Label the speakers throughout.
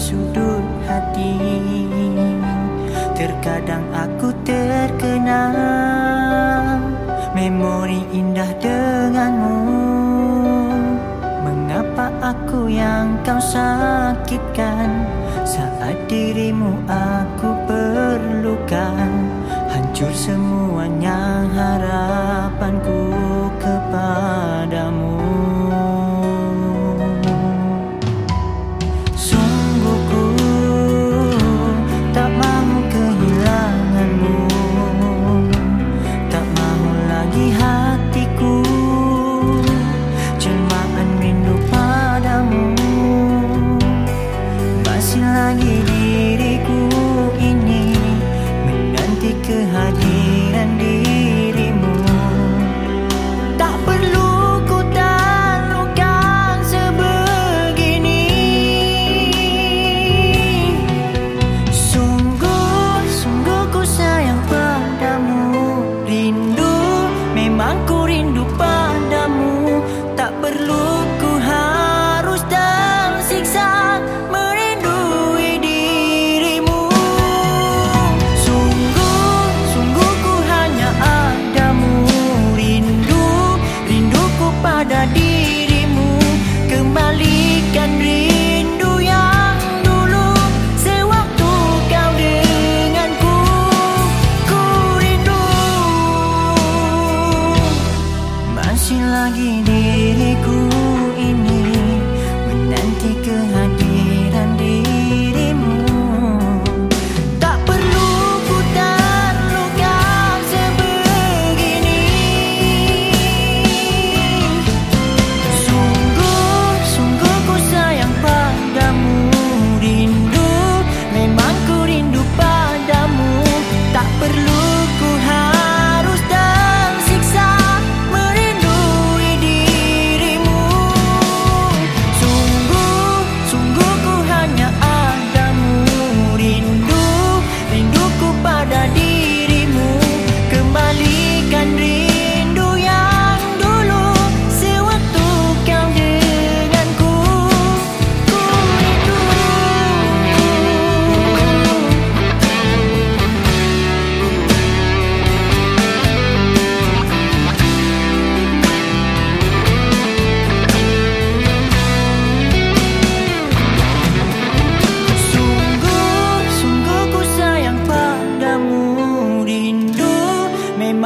Speaker 1: sudut hati. Terkadang aku terkenal memori indah denganmu. Mengapa aku yang kau sakitkan? Saat dirimu aku perlukan Hancur semuanya harapanku lagi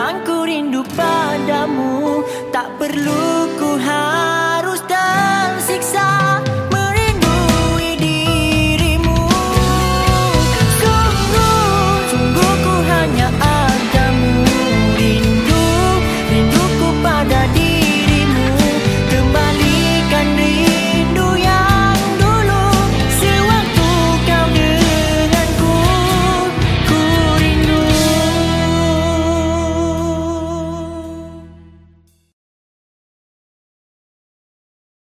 Speaker 1: Memang ku rindu padamu. Tak perlu ku harap